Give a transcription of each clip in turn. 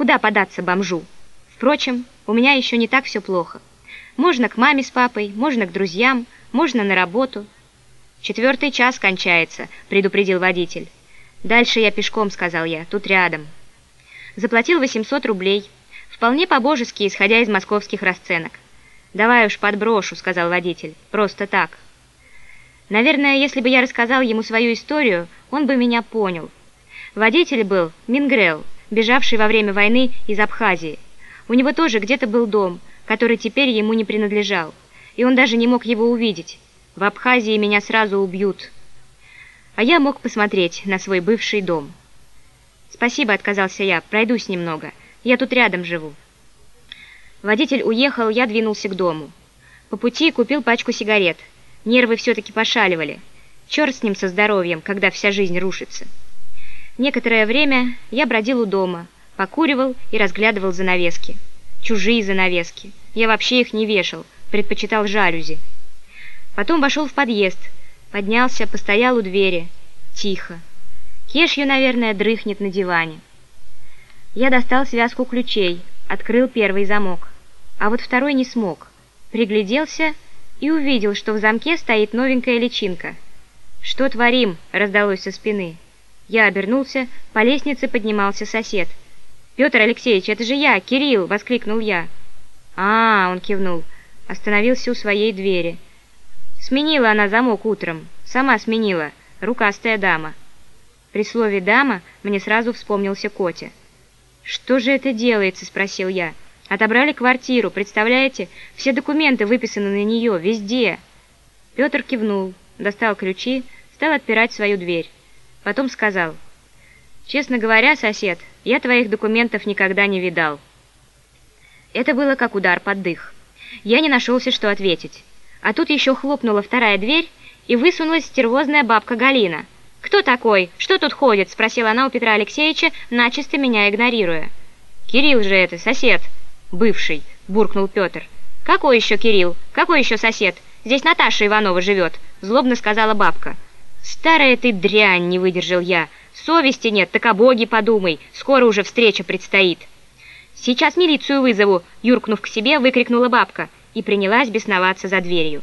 Куда податься бомжу? Впрочем, у меня еще не так все плохо. Можно к маме с папой, можно к друзьям, можно на работу. «Четвертый час кончается», — предупредил водитель. «Дальше я пешком», — сказал я, — «тут рядом». Заплатил 800 рублей, вполне по-божески, исходя из московских расценок. «Давай уж подброшу», — сказал водитель, — «просто так». Наверное, если бы я рассказал ему свою историю, он бы меня понял. Водитель был Мингрел, бежавший во время войны из Абхазии. У него тоже где-то был дом, который теперь ему не принадлежал, и он даже не мог его увидеть. В Абхазии меня сразу убьют. А я мог посмотреть на свой бывший дом. «Спасибо», — отказался я, — «пройдусь немного. Я тут рядом живу». Водитель уехал, я двинулся к дому. По пути купил пачку сигарет. Нервы все-таки пошаливали. Черт с ним со здоровьем, когда вся жизнь рушится. Некоторое время я бродил у дома, покуривал и разглядывал занавески. Чужие занавески. Я вообще их не вешал, предпочитал жалюзи. Потом вошел в подъезд, поднялся, постоял у двери. Тихо. Кешью, наверное, дрыхнет на диване. Я достал связку ключей, открыл первый замок, а вот второй не смог. Пригляделся и увидел, что в замке стоит новенькая личинка. «Что творим?» — раздалось со спины. Я обернулся, по лестнице поднимался сосед. «Петр Алексеевич, это же я, Кирилл!» — воскликнул я. «А, — он кивнул, — остановился у своей двери. Сменила она замок утром, сама сменила, рукастая дама». При слове «дама» мне сразу вспомнился Котя. «Что же это делается?» — спросил я. «Отобрали квартиру, представляете? Все документы выписаны на нее, везде». Петр кивнул, достал ключи, стал отпирать свою дверь. Потом сказал, «Честно говоря, сосед, я твоих документов никогда не видал». Это было как удар под дых. Я не нашелся, что ответить. А тут еще хлопнула вторая дверь, и высунулась стервозная бабка Галина. «Кто такой? Что тут ходит?» – спросила она у Петра Алексеевича, начисто меня игнорируя. «Кирилл же это, сосед!» «Бывший!» – буркнул Петр. «Какой еще Кирилл? Какой еще сосед? Здесь Наташа Иванова живет!» – злобно сказала бабка. «Старая ты дрянь!» — не выдержал я. «Совести нет, так о Боге подумай, скоро уже встреча предстоит». «Сейчас милицию вызову!» — юркнув к себе, выкрикнула бабка и принялась бесноваться за дверью.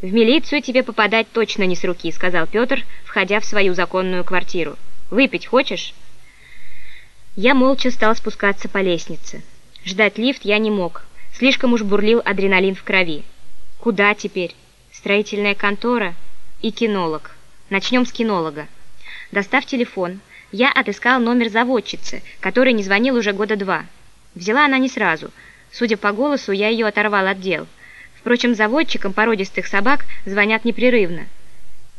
«В милицию тебе попадать точно не с руки», — сказал Петр, входя в свою законную квартиру. «Выпить хочешь?» Я молча стал спускаться по лестнице. Ждать лифт я не мог. Слишком уж бурлил адреналин в крови. Куда теперь? Строительная контора? И кинолог. Начнем с кинолога. Достав телефон, я отыскал номер заводчицы, который не звонил уже года два. Взяла она не сразу. Судя по голосу, я ее оторвал от дел. Впрочем, заводчикам породистых собак звонят непрерывно.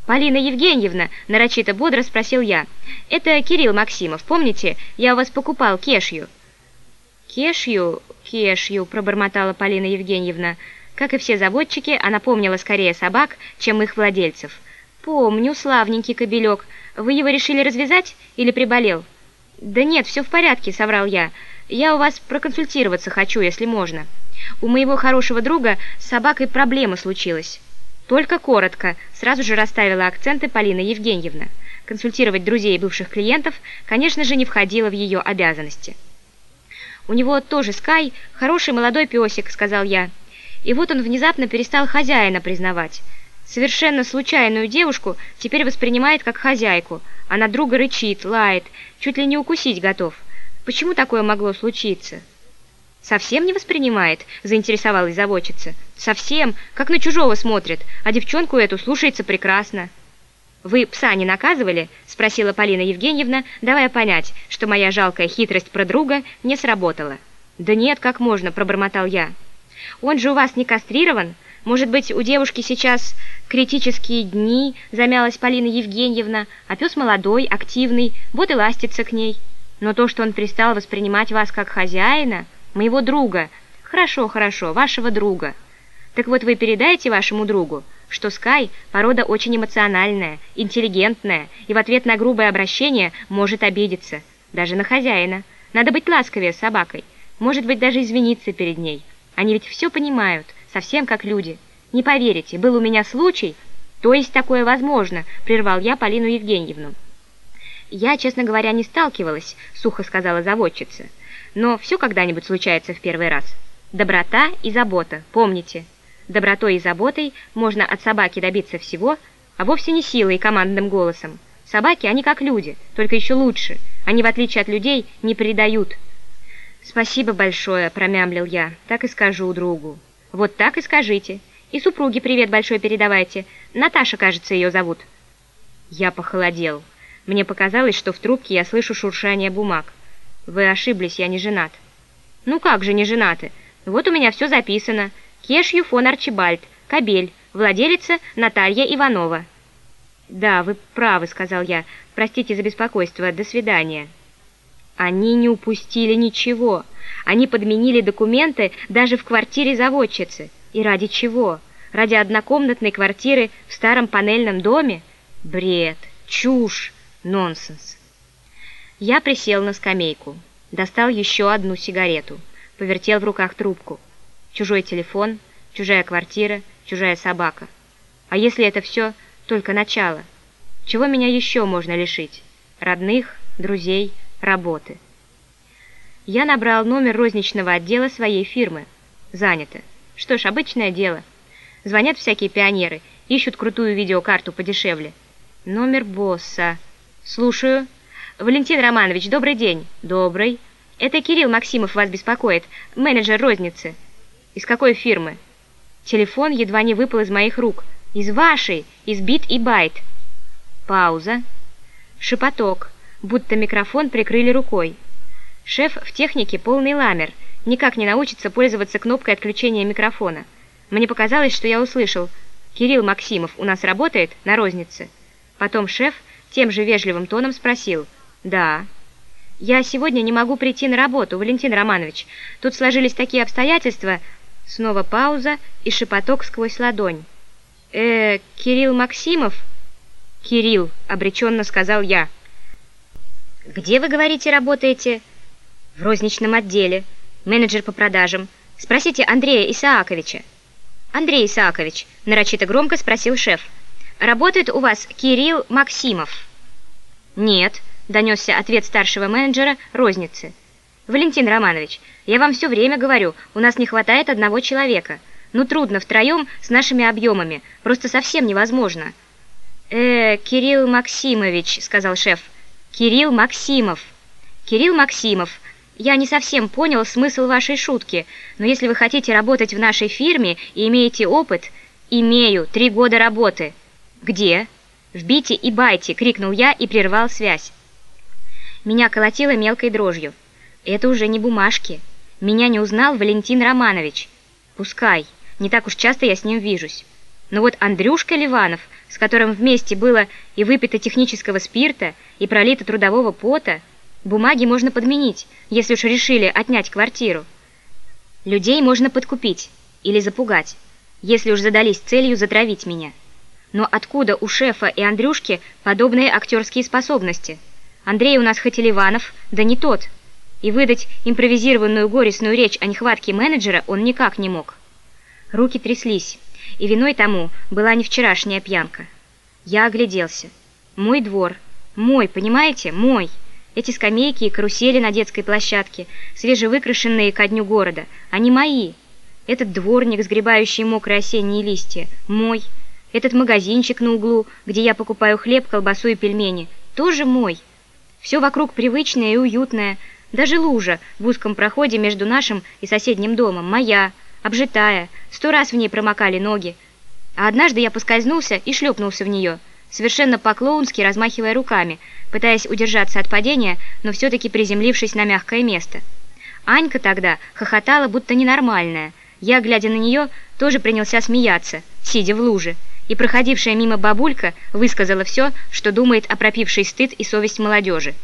«Полина Евгеньевна», — нарочито бодро спросил я, — «это Кирилл Максимов, помните, я у вас покупал кешью?» «Кешью, кешью», — пробормотала Полина Евгеньевна, — как и все заводчики, она помнила скорее собак, чем их владельцев. «Помню, славненький кобелек. Вы его решили развязать или приболел?» «Да нет, все в порядке», — соврал я. «Я у вас проконсультироваться хочу, если можно. У моего хорошего друга с собакой проблема случилась». Только коротко, сразу же расставила акценты Полина Евгеньевна. Консультировать друзей и бывших клиентов, конечно же, не входило в ее обязанности. «У него тоже Скай, хороший молодой песик», — сказал я. И вот он внезапно перестал хозяина признавать. Совершенно случайную девушку теперь воспринимает как хозяйку. Она друга рычит, лает, чуть ли не укусить готов. Почему такое могло случиться? «Совсем не воспринимает?» – заинтересовалась заводчица. «Совсем, как на чужого смотрит, а девчонку эту слушается прекрасно». «Вы пса не наказывали?» – спросила Полина Евгеньевна, давая понять, что моя жалкая хитрость про друга не сработала. «Да нет, как можно», – пробормотал я. Он же у вас не кастрирован? Может быть, у девушки сейчас критические дни, замялась Полина Евгеньевна, а пес молодой, активный, вот и ластится к ней. Но то, что он пристал воспринимать вас как хозяина, моего друга, хорошо, хорошо, вашего друга. Так вот вы передайте вашему другу, что Скай – порода очень эмоциональная, интеллигентная, и в ответ на грубое обращение может обидеться, даже на хозяина. Надо быть ласковее с собакой, может быть, даже извиниться перед ней. Они ведь все понимают, совсем как люди. Не поверите, был у меня случай, то есть такое возможно, прервал я Полину Евгеньевну. «Я, честно говоря, не сталкивалась», — сухо сказала заводчица. «Но все когда-нибудь случается в первый раз. Доброта и забота, помните. Добротой и заботой можно от собаки добиться всего, а вовсе не силой и командным голосом. Собаки, они как люди, только еще лучше. Они, в отличие от людей, не предают». «Спасибо большое», — промямлил я. «Так и скажу другу». «Вот так и скажите. И супруге привет большой передавайте. Наташа, кажется, ее зовут». Я похолодел. Мне показалось, что в трубке я слышу шуршание бумаг. Вы ошиблись, я не женат. Ну как же не женаты? Вот у меня все записано. Кешью фон Арчибальд, Кабель, владелица Наталья Иванова. Да, вы правы, сказал я. Простите за беспокойство. До свидания. Они не упустили ничего. Они подменили документы даже в квартире заводчицы. И ради чего? Ради однокомнатной квартиры в старом панельном доме? Бред, чушь. Нонсенс. Я присел на скамейку, достал еще одну сигарету, повертел в руках трубку. Чужой телефон, чужая квартира, чужая собака. А если это все только начало? Чего меня еще можно лишить? Родных, друзей, работы. Я набрал номер розничного отдела своей фирмы. Занято. Что ж, обычное дело. Звонят всякие пионеры, ищут крутую видеокарту подешевле. Номер босса. «Слушаю. Валентин Романович, добрый день». «Добрый. Это Кирилл Максимов вас беспокоит, менеджер розницы». «Из какой фирмы?» Телефон едва не выпал из моих рук. «Из вашей, из Бит и Байт». Пауза. Шепоток, будто микрофон прикрыли рукой. Шеф в технике полный ламер, никак не научится пользоваться кнопкой отключения микрофона. Мне показалось, что я услышал «Кирилл Максимов у нас работает на рознице». Потом шеф тем же вежливым тоном спросил. «Да». «Я сегодня не могу прийти на работу, Валентин Романович. Тут сложились такие обстоятельства...» Снова пауза и шепоток сквозь ладонь. «Э, Кирилл Максимов?» «Кирилл», — обреченно сказал я. «Где, вы говорите, работаете?» «В розничном отделе. Менеджер по продажам. Спросите Андрея Исааковича». «Андрей Исаакович», — нарочито громко спросил шеф. Работает у вас Кирилл Максимов?» «Нет», — донесся ответ старшего менеджера розницы. «Валентин Романович, я вам все время говорю, у нас не хватает одного человека. Ну трудно втроем с нашими объемами, просто совсем невозможно». «Э, Кирилл Максимович», — сказал шеф. «Кирилл Максимов». «Кирилл Максимов, я не совсем понял смысл вашей шутки, но если вы хотите работать в нашей фирме и имеете опыт...» «Имею, три года работы». «Где?» «В бите и байте!» — крикнул я и прервал связь. Меня колотило мелкой дрожью. Это уже не бумажки. Меня не узнал Валентин Романович. Пускай. Не так уж часто я с ним вижусь. Но вот Андрюшка Ливанов, с которым вместе было и выпито технического спирта, и пролито трудового пота, бумаги можно подменить, если уж решили отнять квартиру. Людей можно подкупить или запугать, если уж задались целью затравить меня. Но откуда у шефа и Андрюшки подобные актерские способности? Андрей у нас хоть и Ливанов, да не тот. И выдать импровизированную горестную речь о нехватке менеджера он никак не мог. Руки тряслись, и виной тому была не вчерашняя пьянка. Я огляделся. Мой двор. Мой, понимаете? Мой. Эти скамейки и карусели на детской площадке, свежевыкрашенные ко дню города, они мои. Этот дворник, сгребающий мокрые осенние листья, мой. Этот магазинчик на углу, где я покупаю хлеб, колбасу и пельмени, тоже мой. Все вокруг привычное и уютное. Даже лужа в узком проходе между нашим и соседним домом моя, обжитая, сто раз в ней промокали ноги. А однажды я поскользнулся и шлепнулся в нее, совершенно по-клоунски размахивая руками, пытаясь удержаться от падения, но все-таки приземлившись на мягкое место. Анька тогда хохотала, будто ненормальная. Я, глядя на нее, тоже принялся смеяться, сидя в луже и проходившая мимо бабулька высказала все, что думает о пропившей стыд и совесть молодежи.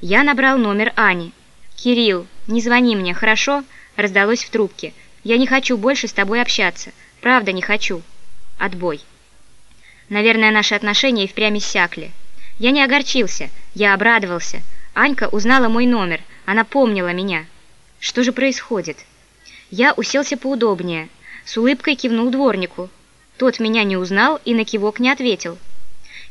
Я набрал номер Ани. «Кирилл, не звони мне, хорошо?» раздалось в трубке. «Я не хочу больше с тобой общаться. Правда, не хочу». Отбой. Наверное, наши отношения и впрямь иссякли. Я не огорчился, я обрадовался. Анька узнала мой номер, она помнила меня. Что же происходит? Я уселся поудобнее, с улыбкой кивнул дворнику. Тот меня не узнал и на кивок не ответил.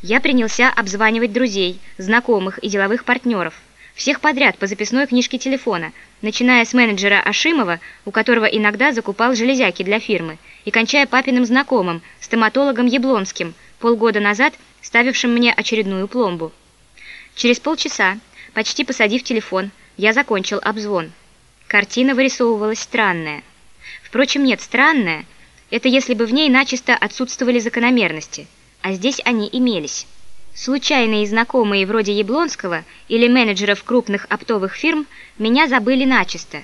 Я принялся обзванивать друзей, знакомых и деловых партнеров. Всех подряд по записной книжке телефона, начиная с менеджера Ашимова, у которого иногда закупал железяки для фирмы, и кончая папиным знакомым, стоматологом Яблонским, полгода назад ставившим мне очередную пломбу. Через полчаса, почти посадив телефон, я закончил обзвон. Картина вырисовывалась странная. Впрочем, нет, странная – это если бы в ней начисто отсутствовали закономерности, а здесь они имелись. Случайные знакомые вроде Яблонского или менеджеров крупных оптовых фирм меня забыли начисто.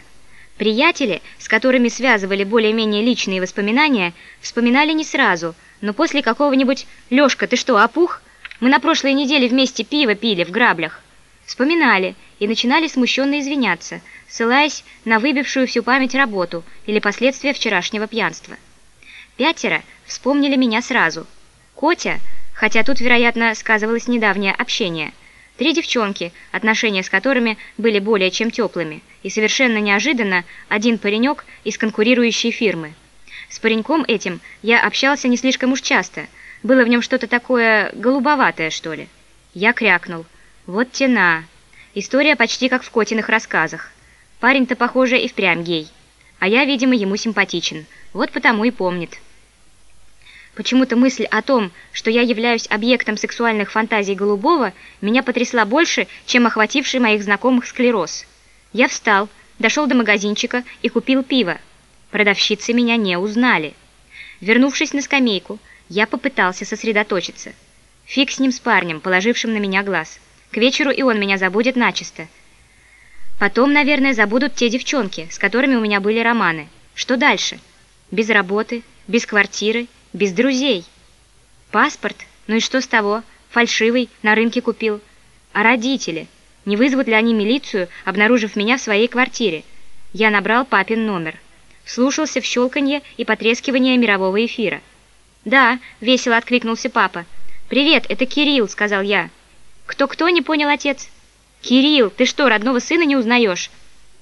Приятели, с которыми связывали более-менее личные воспоминания, вспоминали не сразу, но после какого-нибудь «Лёшка, ты что, опух? Мы на прошлой неделе вместе пиво пили в граблях». Вспоминали и начинали смущенно извиняться, ссылаясь на выбившую всю память работу или последствия вчерашнего пьянства. Пятеро вспомнили меня сразу. Котя – хотя тут, вероятно, сказывалось недавнее общение. Три девчонки, отношения с которыми были более чем теплыми, и совершенно неожиданно один паренек из конкурирующей фирмы. С пареньком этим я общался не слишком уж часто, было в нем что-то такое голубоватое, что ли. Я крякнул. Вот тена. История почти как в Котиных рассказах. Парень-то, похоже, и впрямь гей. А я, видимо, ему симпатичен. Вот потому и помнит. Почему-то мысль о том, что я являюсь объектом сексуальных фантазий Голубова, меня потрясла больше, чем охвативший моих знакомых склероз. Я встал, дошел до магазинчика и купил пиво. Продавщицы меня не узнали. Вернувшись на скамейку, я попытался сосредоточиться. Фиг с ним с парнем, положившим на меня глаз. К вечеру и он меня забудет начисто. Потом, наверное, забудут те девчонки, с которыми у меня были романы. Что дальше? Без работы, без квартиры, без друзей. Паспорт? Ну и что с того? Фальшивый, на рынке купил. А родители? Не вызовут ли они милицию, обнаружив меня в своей квартире? Я набрал папин номер. Слушался в щелканье и потрескивание мирового эфира. «Да», — весело откликнулся папа. «Привет, это Кирилл», — сказал я. «Кто-кто?» — не понял отец. «Кирилл, ты что, родного сына не узнаешь?»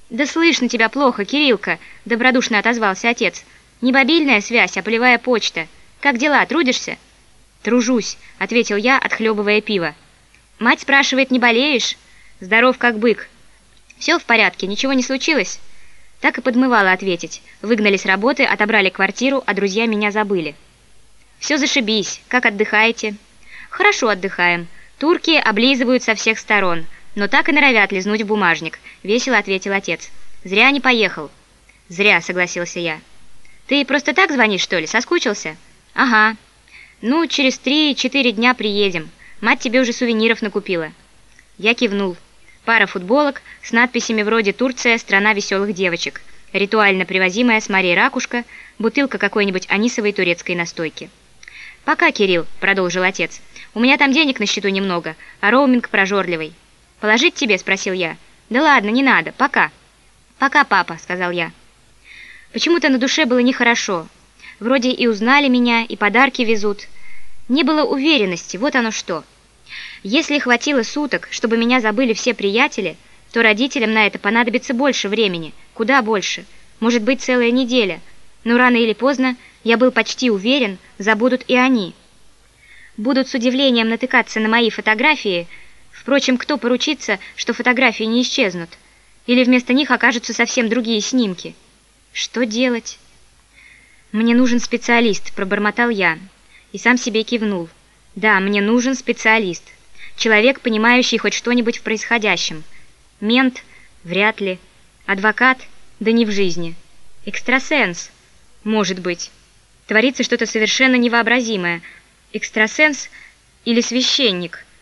«Да слышно тебя плохо, Кириллка», — добродушно отозвался отец. «Не мобильная связь, а полевая почта». «Как дела, трудишься?» «Тружусь», — ответил я, отхлебывая пиво. «Мать спрашивает, не болеешь?» «Здоров, как бык». «Все в порядке, ничего не случилось?» Так и подмывала ответить. Выгнали с работы, отобрали квартиру, а друзья меня забыли. «Все зашибись. Как отдыхаете?» «Хорошо отдыхаем. Турки облизывают со всех сторон, но так и норовят лизнуть в бумажник», — весело ответил отец. «Зря не поехал». «Зря», — согласился я. «Ты просто так звонишь, что ли? Соскучился?» «Ага. Ну, через три-четыре дня приедем. Мать тебе уже сувениров накупила». Я кивнул. Пара футболок с надписями вроде «Турция – страна веселых девочек», ритуально привозимая с Марией Ракушка, бутылка какой-нибудь анисовой турецкой настойки. «Пока, Кирилл», – продолжил отец. «У меня там денег на счету немного, а роуминг прожорливый». «Положить тебе?» – спросил я. «Да ладно, не надо. Пока». «Пока, папа», – сказал я. Почему-то на душе было нехорошо. Вроде и узнали меня, и подарки везут. Не было уверенности, вот оно что. Если хватило суток, чтобы меня забыли все приятели, то родителям на это понадобится больше времени, куда больше, может быть целая неделя. Но рано или поздно, я был почти уверен, забудут и они. Будут с удивлением натыкаться на мои фотографии, впрочем, кто поручится, что фотографии не исчезнут? Или вместо них окажутся совсем другие снимки? Что делать? «Мне нужен специалист», – пробормотал я. И сам себе кивнул. «Да, мне нужен специалист. Человек, понимающий хоть что-нибудь в происходящем. Мент? Вряд ли. Адвокат? Да не в жизни. Экстрасенс? Может быть. Творится что-то совершенно невообразимое. Экстрасенс или священник –